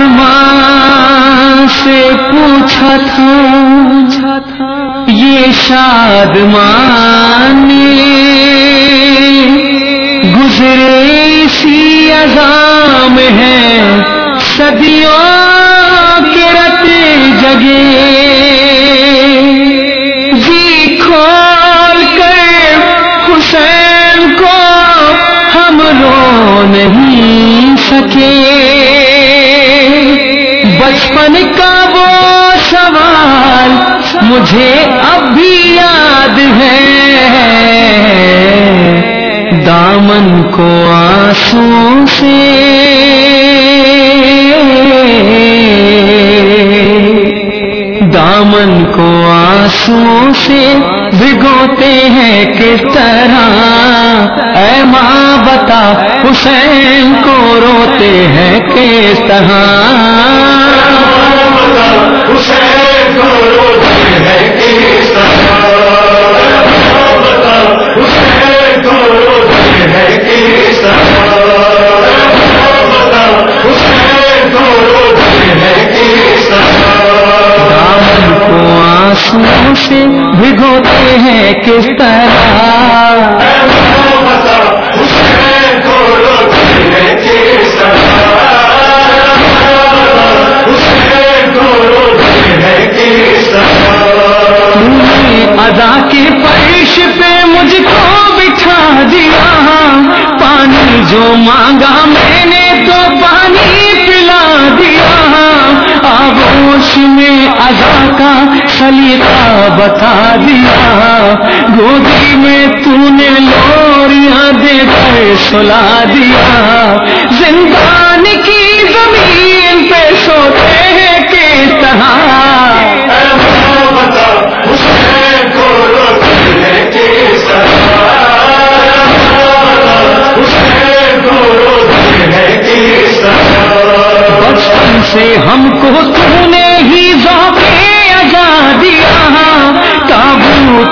رحمان سے پوچھا تھا یہ شاد مان بچپن کا وہ سوال مجھے اب بھی یاد ہے۔ دامن کو آنسو سے۔ دامن کو آنسو سے بھگوتے ہیں کس طرح۔ اے ماں بتا حسین کو روتے ہیں کس طرح۔ سے بھگوتے ہیں کس طرح مانگا میں نے تو پانی پلا دیا۔ آگوش میں ادا کا سلیقہ بتا دیا۔ گودی میں تو نے لوریاں دے کر سلا دیا۔ زندہ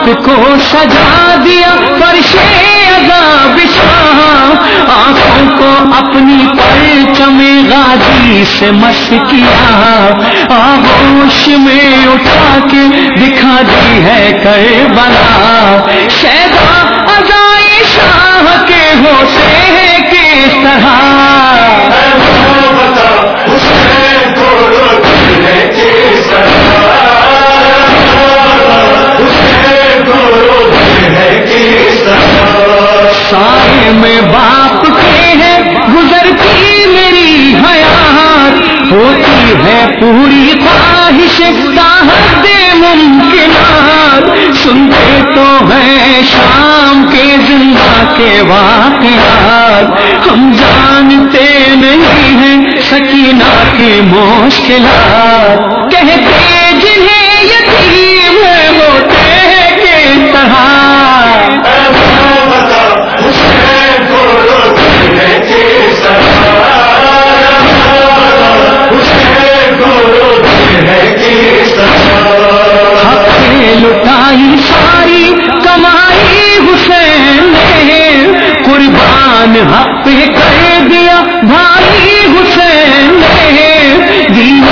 تابوت کو سجا دیا پر اجا بچھا آنکھوں کو اپنی پرچم غازی سے مس کیا۔ آغوش میں اٹھا کے دکھا دی ہے کر بنا شیدا ہوتی ہے پوری خواہش تاحت ممکنات۔ سنتے تو ہیں شام کے زندہ کے واقعات۔ ہم جانتے نہیں ہیں سکینہ کی مشکلات۔ کہتے قربان حق کر دیا بھائی حسین نے۔ دین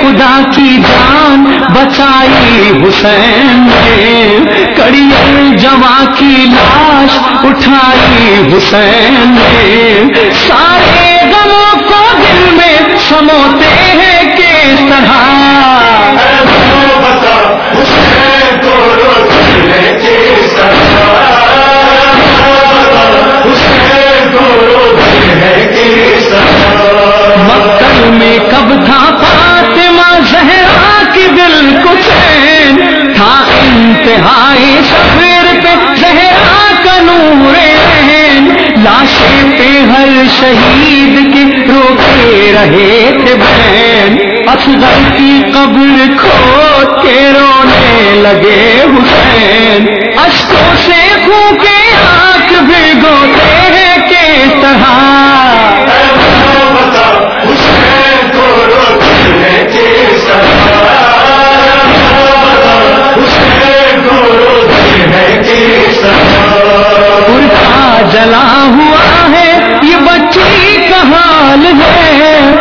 خدا کی جان بچائی حسین نے۔ کڑی جمع کی لاش اٹھائی حسین نے۔ سارے غموں کو دل میں سموتے ہیں کس طرح۔ لاشیں پہ ہر شہید کے روتے رہے تھے بہن۔ افضل کی قبر کھود کے رونے لگے حسین۔ اشکوں سے خوں کے آنکھ بھگوتے